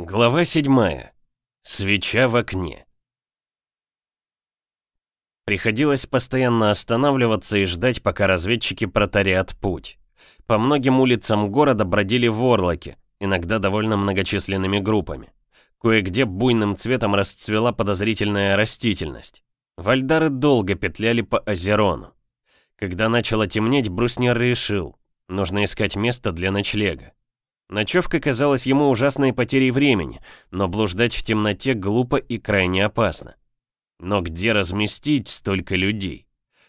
Глава 7. Свеча в окне. Приходилось постоянно останавливаться и ждать, пока разведчики протарят путь. По многим улицам города бродили ворлоки, иногда довольно многочисленными группами. Кое-где буйным цветом расцвела подозрительная растительность. Вальдары долго петляли по Озерону. Когда начало темнеть, Бруснер решил, нужно искать место для ночлега. Ночевка казалась ему ужасной потерей времени, но блуждать в темноте глупо и крайне опасно. Но где разместить столько людей?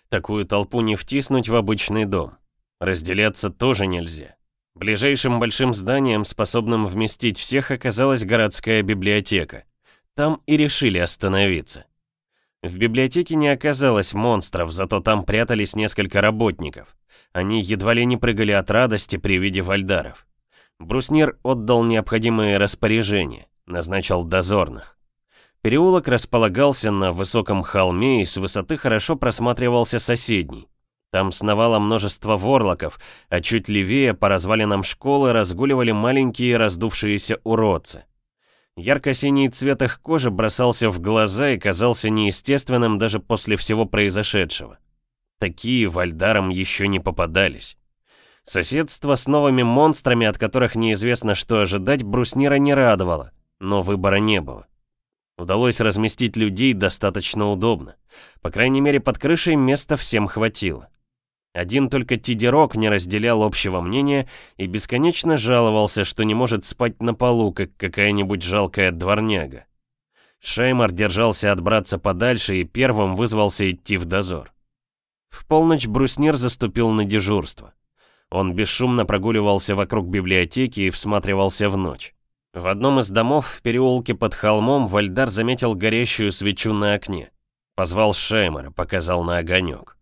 Такую толпу не втиснуть в обычный дом. Разделяться тоже нельзя. Ближайшим большим зданием, способным вместить всех, оказалась городская библиотека. Там и решили остановиться. В библиотеке не оказалось монстров, зато там прятались несколько работников. Они едва ли не прыгали от радости при виде вальдаров. Бруснир отдал необходимые распоряжения, назначил дозорных. Переулок располагался на высоком холме и с высоты хорошо просматривался соседний. Там сновало множество ворлоков, а чуть левее по развалинам школы разгуливали маленькие раздувшиеся уродцы. Ярко-синий цвет их кожи бросался в глаза и казался неестественным даже после всего произошедшего. Такие вальдарам еще не попадались. Соседство с новыми монстрами, от которых неизвестно что ожидать, бруснира не радовало, но выбора не было. Удалось разместить людей достаточно удобно. По крайней мере, под крышей места всем хватило. Один только Тидерок не разделял общего мнения и бесконечно жаловался, что не может спать на полу, как какая-нибудь жалкая дворняга. Шаймар держался отбраться подальше и первым вызвался идти в дозор. В полночь бруснир заступил на дежурство. Он бесшумно прогуливался вокруг библиотеки и всматривался в ночь. В одном из домов в переулке под холмом Вальдар заметил горящую свечу на окне. Позвал Шеймара, показал на огонек.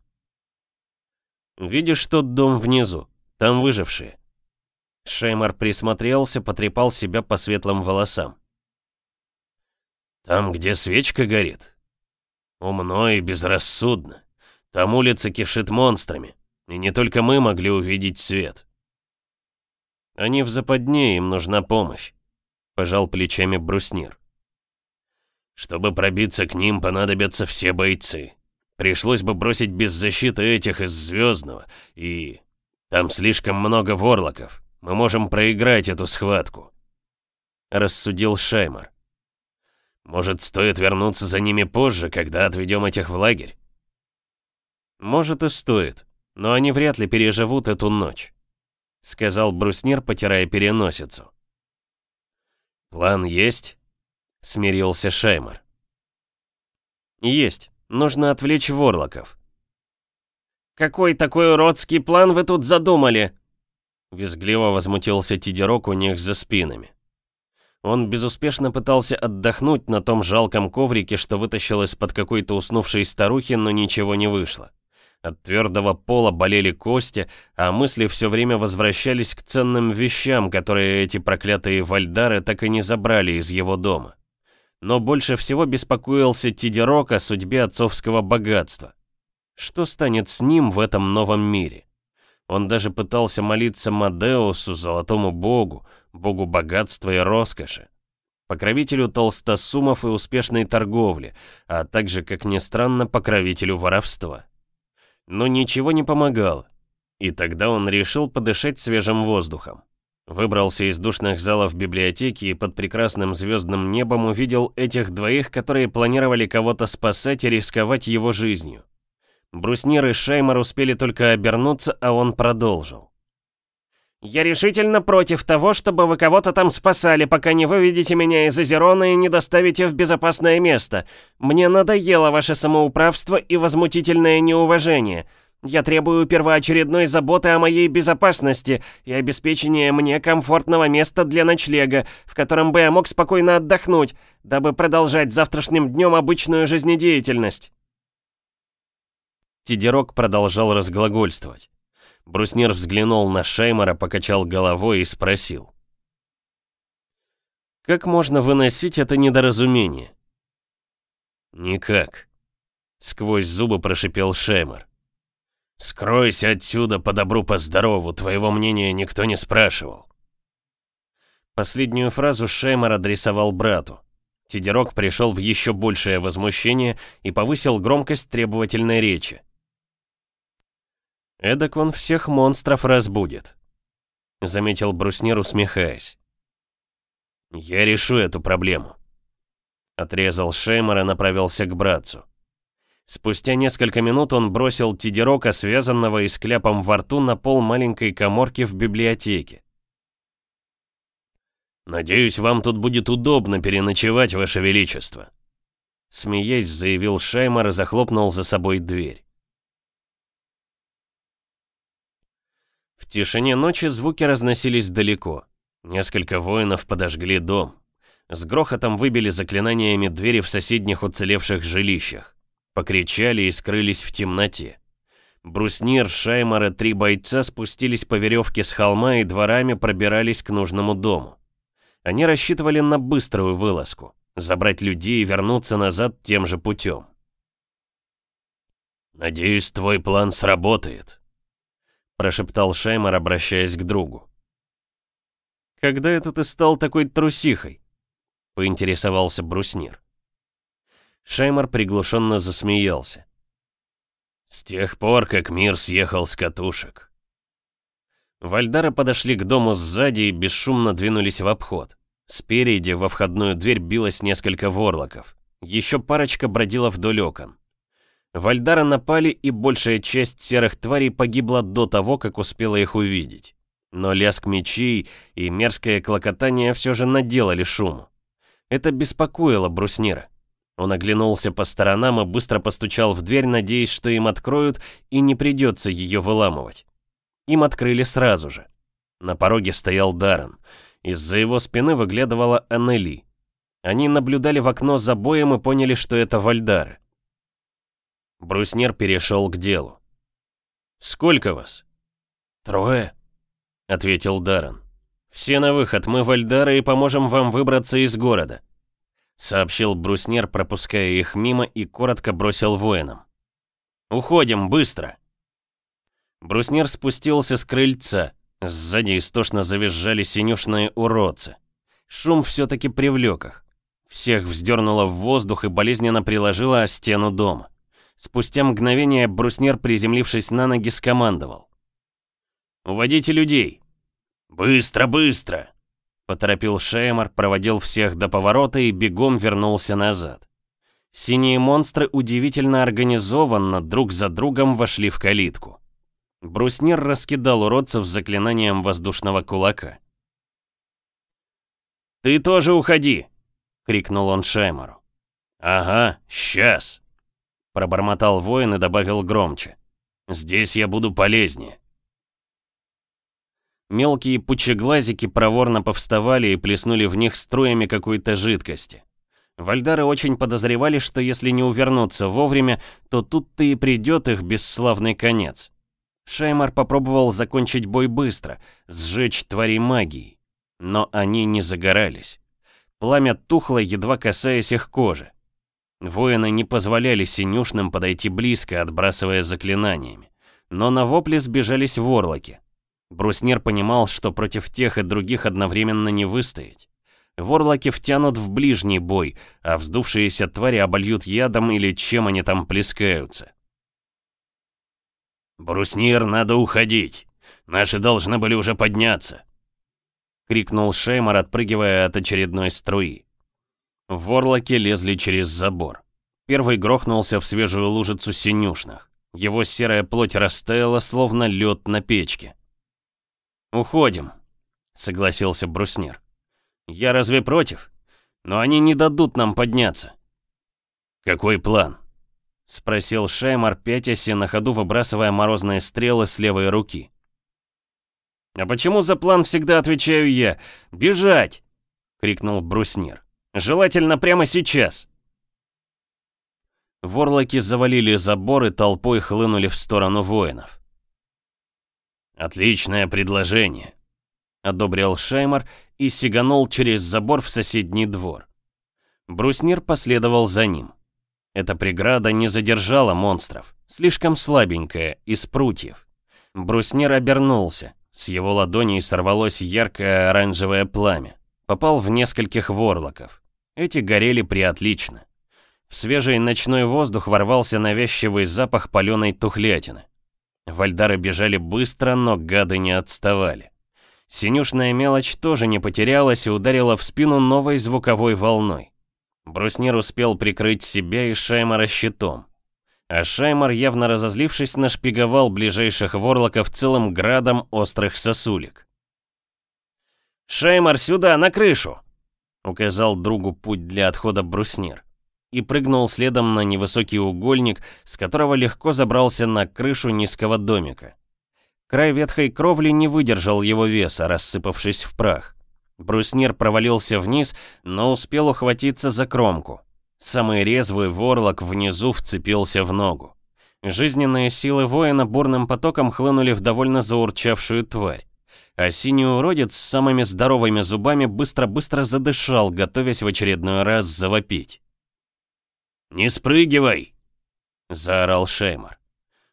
«Видишь тот дом внизу? Там выжившие». Шеймар присмотрелся, потрепал себя по светлым волосам. «Там, где свечка горит? Умно и безрассудно. Там улица кишит монстрами. И не только мы могли увидеть свет. Они в западне, им нужна помощь, пожал плечами бруснир. Чтобы пробиться к ним, понадобятся все бойцы. Пришлось бы бросить без защиты этих из Звездного, и... Там слишком много ворлоков. Мы можем проиграть эту схватку. Рассудил Шаймар. Может, стоит вернуться за ними позже, когда отведем этих в лагерь? Может и стоит, но они вряд ли переживут эту ночь», — сказал бруснир, потирая переносицу. «План есть?» — смирился Шаймар. «Есть. Нужно отвлечь ворлоков». «Какой такой уродский план вы тут задумали?» Визгливо возмутился Тидерок у них за спинами. Он безуспешно пытался отдохнуть на том жалком коврике, что вытащил из-под какой-то уснувшей старухи, но ничего не вышло. От твердого пола болели кости, а мысли все время возвращались к ценным вещам, которые эти проклятые вальдары так и не забрали из его дома. Но больше всего беспокоился Тидерок о судьбе отцовского богатства. Что станет с ним в этом новом мире? Он даже пытался молиться Мадеусу, золотому богу, богу богатства и роскоши, покровителю толстосумов и успешной торговли, а также, как ни странно, покровителю воровства но ничего не помогало. И тогда он решил подышать свежим воздухом. Выбрался из душных залов библиотеки и под прекрасным звездным небом увидел этих двоих, которые планировали кого-то спасать и рисковать его жизнью. Бруснир и Шаймар успели только обернуться, а он продолжил. Я решительно против того, чтобы вы кого-то там спасали, пока не выведете меня из Азерона и не доставите в безопасное место. Мне надоело ваше самоуправство и возмутительное неуважение. Я требую первоочередной заботы о моей безопасности и обеспечения мне комфортного места для ночлега, в котором бы я мог спокойно отдохнуть, дабы продолжать завтрашним днем обычную жизнедеятельность. Тидерок продолжал разглагольствовать. Бруснир взглянул на Шеймара, покачал головой и спросил. «Как можно выносить это недоразумение?» «Никак», — сквозь зубы прошипел Шеймар. «Скройся отсюда по добру, по здорову, твоего мнения никто не спрашивал». Последнюю фразу Шеймар адресовал брату. Тидерок пришел в еще большее возмущение и повысил громкость требовательной речи. Эдак он всех монстров разбудит», — заметил Бруснир, усмехаясь. «Я решу эту проблему», — отрезал Шеймер и направился к братцу. Спустя несколько минут он бросил Тидерока, связанного и с кляпом во рту, на пол маленькой коморки в библиотеке. «Надеюсь, вам тут будет удобно переночевать, Ваше Величество», — смеясь заявил Шаймар и захлопнул за собой дверь. В тишине ночи звуки разносились далеко. Несколько воинов подожгли дом. С грохотом выбили заклинаниями двери в соседних уцелевших жилищах. Покричали и скрылись в темноте. Бруснир, Шаймар и три бойца спустились по веревке с холма и дворами пробирались к нужному дому. Они рассчитывали на быструю вылазку, забрать людей и вернуться назад тем же путем. «Надеюсь, твой план сработает», прошептал Шеймар, обращаясь к другу. «Когда это ты стал такой трусихой?» — поинтересовался бруснир. Шеймар приглушенно засмеялся. «С тех пор, как мир съехал с катушек». Вальдары подошли к дому сзади и бесшумно двинулись в обход. Спереди во входную дверь билось несколько ворлоков. Еще парочка бродила вдоль окон. Вальдара напали, и большая часть серых тварей погибла до того, как успела их увидеть. Но лязг мечей и мерзкое клокотание все же наделали шуму. Это беспокоило Бруснира. Он оглянулся по сторонам и быстро постучал в дверь, надеясь, что им откроют и не придется ее выламывать. Им открыли сразу же. На пороге стоял Даран, Из-за его спины выглядывала Аннели. Они наблюдали в окно за боем и поняли, что это Вальдары. Бруснер перешел к делу. «Сколько вас?» «Трое», — ответил Даррен. «Все на выход, мы вальдары и поможем вам выбраться из города», — сообщил Бруснер, пропуская их мимо и коротко бросил воинам. «Уходим, быстро!» Бруснер спустился с крыльца. Сзади истошно завизжали синюшные уродцы. Шум все-таки привлек их. Всех вздернуло в воздух и болезненно приложило о стену дома. Спустя мгновение бруснер, приземлившись на ноги, скомандовал. «Уводите людей!» «Быстро, быстро!» Поторопил Шеймар, проводил всех до поворота и бегом вернулся назад. Синие монстры удивительно организованно друг за другом вошли в калитку. Бруснир раскидал уродцев заклинанием воздушного кулака. «Ты тоже уходи!» — крикнул он Шаймару. «Ага, сейчас!» Пробормотал воин и добавил громче. «Здесь я буду полезнее». Мелкие пучеглазики проворно повставали и плеснули в них струями какой-то жидкости. Вальдары очень подозревали, что если не увернуться вовремя, то тут-то и придет их бесславный конец. Шаймар попробовал закончить бой быстро, сжечь твари магии. Но они не загорались. Пламя тухло, едва касаясь их кожи. Воины не позволяли синюшным подойти близко, отбрасывая заклинаниями. Но на вопли сбежались ворлоки. Бруснер понимал, что против тех и других одновременно не выстоять. Ворлоки втянут в ближний бой, а вздувшиеся твари обольют ядом или чем они там плескаются. «Бруснир, надо уходить! Наши должны были уже подняться!» — крикнул Шеймар, отпрыгивая от очередной струи. Ворлоки лезли через забор. Первый грохнулся в свежую лужицу синюшных. Его серая плоть растаяла, словно лед на печке. «Уходим», — согласился бруснир. «Я разве против? Но они не дадут нам подняться». «Какой план?» — спросил Шаймар, Пятиси на ходу выбрасывая морозные стрелы с левой руки. «А почему за план всегда отвечаю я? Бежать!» — крикнул бруснир. Желательно прямо сейчас. Ворлоки завалили забор и толпой хлынули в сторону воинов. «Отличное предложение», — одобрил Шаймар и сиганул через забор в соседний двор. Бруснир последовал за ним. Эта преграда не задержала монстров, слишком слабенькая, из прутьев. Бруснир обернулся, с его ладоней сорвалось яркое оранжевое пламя, попал в нескольких ворлоков. Эти горели приотлично. В свежий ночной воздух ворвался навязчивый запах паленой тухлятины. Вальдары бежали быстро, но гады не отставали. Синюшная мелочь тоже не потерялась и ударила в спину новой звуковой волной. Бруснир успел прикрыть себя и Шаймара щитом. А Шаймар, явно разозлившись, нашпиговал ближайших ворлоков целым градом острых сосулек. «Шаймар, сюда, на крышу!» указал другу путь для отхода бруснир, и прыгнул следом на невысокий угольник, с которого легко забрался на крышу низкого домика. Край ветхой кровли не выдержал его веса, рассыпавшись в прах. Бруснир провалился вниз, но успел ухватиться за кромку. Самый резвый ворлок внизу вцепился в ногу. Жизненные силы воина бурным потоком хлынули в довольно заурчавшую тварь а синий уродец с самыми здоровыми зубами быстро-быстро задышал, готовясь в очередной раз завопить. «Не спрыгивай!» — заорал Шеймар.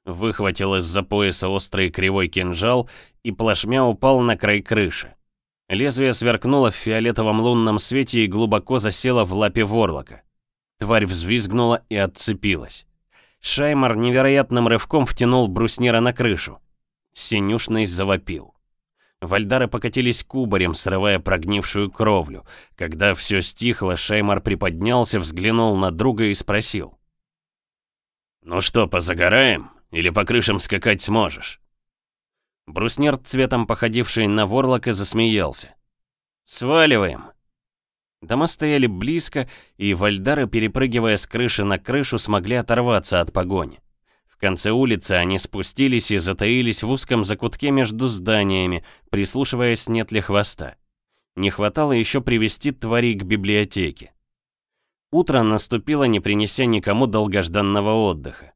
Выхватил из-за пояса острый кривой кинжал и плашмя упал на край крыши. Лезвие сверкнуло в фиолетовом лунном свете и глубоко засело в лапе ворлока. Тварь взвизгнула и отцепилась. Шаймар невероятным рывком втянул бруснира на крышу. Синюшный завопил. Вальдары покатились кубарем, срывая прогнившую кровлю. Когда все стихло, Шеймар приподнялся, взглянул на друга и спросил. «Ну что, позагораем? Или по крышам скакать сможешь?» Бруснер, цветом походивший на ворлока, засмеялся. «Сваливаем!» Дома стояли близко, и вальдары, перепрыгивая с крыши на крышу, смогли оторваться от погони конце улицы они спустились и затаились в узком закутке между зданиями, прислушиваясь, нет ли хвоста. Не хватало еще привести твари к библиотеке. Утро наступило, не принеся никому долгожданного отдыха.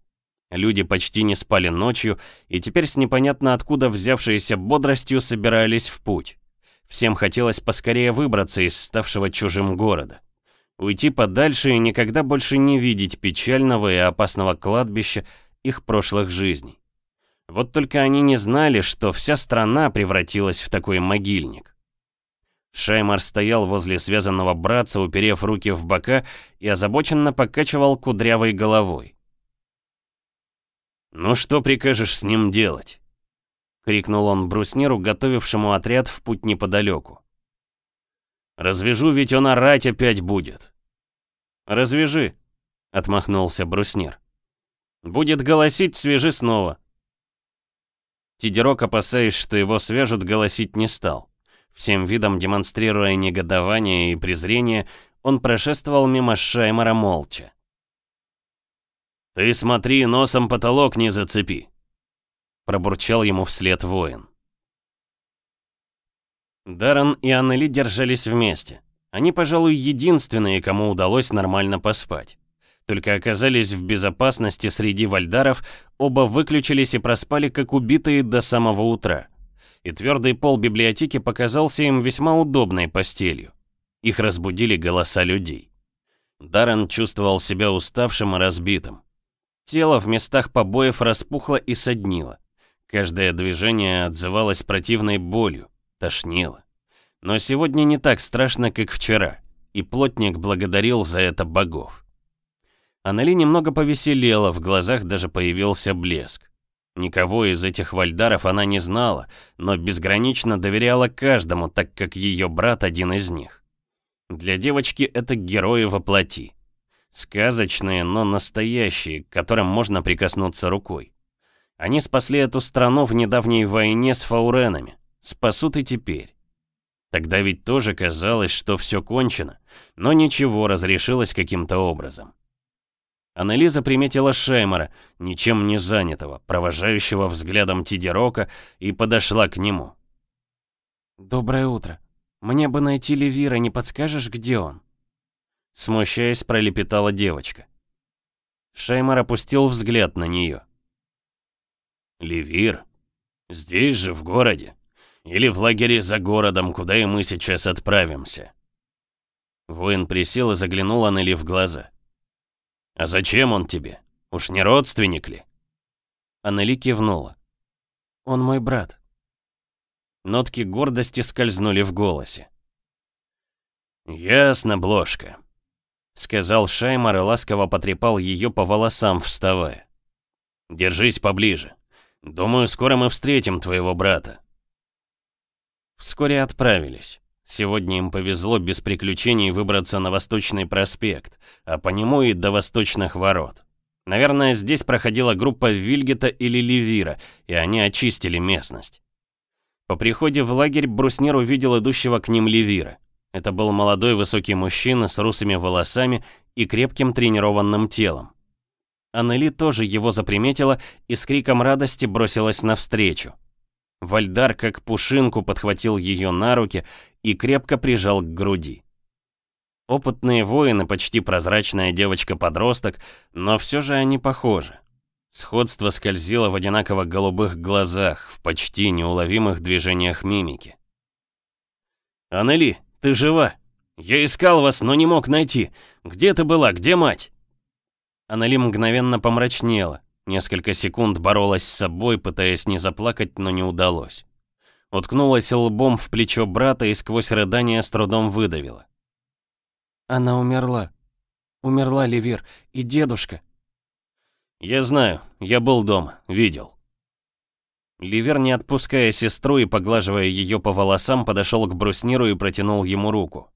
Люди почти не спали ночью, и теперь с непонятно откуда взявшейся бодростью собирались в путь. Всем хотелось поскорее выбраться из ставшего чужим города уйти подальше и никогда больше не видеть печального и опасного кладбища, их прошлых жизней. Вот только они не знали, что вся страна превратилась в такой могильник. Шаймар стоял возле связанного братца, уперев руки в бока и озабоченно покачивал кудрявой головой. «Ну что прикажешь с ним делать?» — крикнул он брусниру, готовившему отряд в путь неподалеку. «Развяжу, ведь он орать опять будет». «Развяжи», — отмахнулся бруснир. Будет голосить, свяжи снова. Тидерок, опасаясь, что его свяжут, голосить не стал. Всем видом демонстрируя негодование и презрение, он прошествовал мимо Шаймара молча. «Ты смотри, носом потолок не зацепи!» Пробурчал ему вслед воин. Даррен и Аннели держались вместе. Они, пожалуй, единственные, кому удалось нормально поспать. Только оказались в безопасности среди вальдаров, оба выключились и проспали как убитые до самого утра. И твердый пол библиотеки показался им весьма удобной постелью. Их разбудили голоса людей. Даррен чувствовал себя уставшим и разбитым. Тело в местах побоев распухло и соднило. Каждое движение отзывалось противной болью, тошнило. Но сегодня не так страшно, как вчера, и плотник благодарил за это богов. Аннели немного повеселела, в глазах даже появился блеск. Никого из этих вальдаров она не знала, но безгранично доверяла каждому, так как ее брат один из них. Для девочки это герои воплоти. Сказочные, но настоящие, к которым можно прикоснуться рукой. Они спасли эту страну в недавней войне с фауренами. Спасут и теперь. Тогда ведь тоже казалось, что все кончено, но ничего разрешилось каким-то образом. Аннелиза приметила Шеймара, ничем не занятого, провожающего взглядом Тидерока, и подошла к нему. «Доброе утро. Мне бы найти Левира, не подскажешь, где он?» Смущаясь, пролепетала девочка. Шеймар опустил взгляд на нее. «Левир? Здесь же, в городе? Или в лагере за городом, куда и мы сейчас отправимся?» Воин присел и заглянул Аннели в глаза. «А зачем он тебе? Уж не родственник ли?» Аннели кивнула. «Он мой брат». Нотки гордости скользнули в голосе. «Ясно, Блошка», — сказал Шаймар и ласково потрепал ее по волосам, вставая. «Держись поближе. Думаю, скоро мы встретим твоего брата». Вскоре отправились. Сегодня им повезло без приключений выбраться на Восточный проспект, а по нему и до Восточных ворот. Наверное, здесь проходила группа Вильгета или Левира, и они очистили местность. По приходе в лагерь Бруснир увидел идущего к ним Левира. Это был молодой высокий мужчина с русыми волосами и крепким тренированным телом. Аннели тоже его заприметила и с криком радости бросилась навстречу. Вальдар как пушинку подхватил ее на руки и крепко прижал к груди. Опытные воины, почти прозрачная девочка-подросток, но все же они похожи. Сходство скользило в одинаково голубых глазах, в почти неуловимых движениях мимики. «Аннели, ты жива? Я искал вас, но не мог найти. Где ты была? Где мать?» Аннели мгновенно помрачнела. Несколько секунд боролась с собой, пытаясь не заплакать, но не удалось уткнулась лбом в плечо брата и сквозь рыдание с трудом выдавила. «Она умерла. Умерла Левир и дедушка». «Я знаю, я был дома, видел». Ливер, не отпуская сестру и поглаживая ее по волосам, подошел к брусниру и протянул ему руку.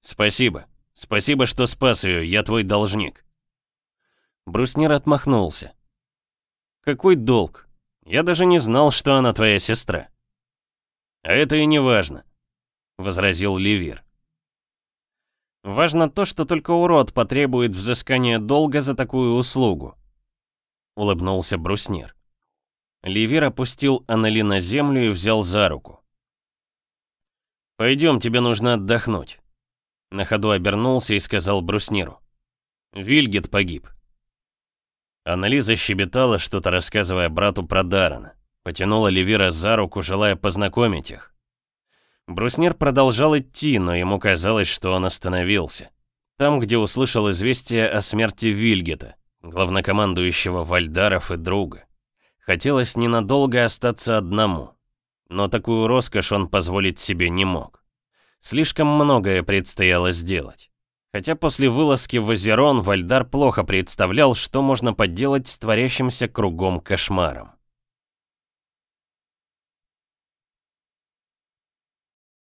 «Спасибо. Спасибо, что спас ее, я твой должник». Бруснир отмахнулся. «Какой долг? Я даже не знал, что она твоя сестра». «А это и не важно», — возразил Левир. «Важно то, что только урод потребует взыскания долга за такую услугу», — улыбнулся бруснир. Левир опустил Анали на землю и взял за руку. «Пойдем, тебе нужно отдохнуть», — на ходу обернулся и сказал брусниру. «Вильгет погиб». Анали защебетала, что-то рассказывая брату про Дарана. Потянула Левира за руку, желая познакомить их. Бруснир продолжал идти, но ему казалось, что он остановился. Там, где услышал известие о смерти Вильгета, главнокомандующего Вальдаров и друга. Хотелось ненадолго остаться одному, но такую роскошь он позволить себе не мог. Слишком многое предстояло сделать. Хотя после вылазки в Озерон Вальдар плохо представлял, что можно подделать с творящимся кругом кошмаром.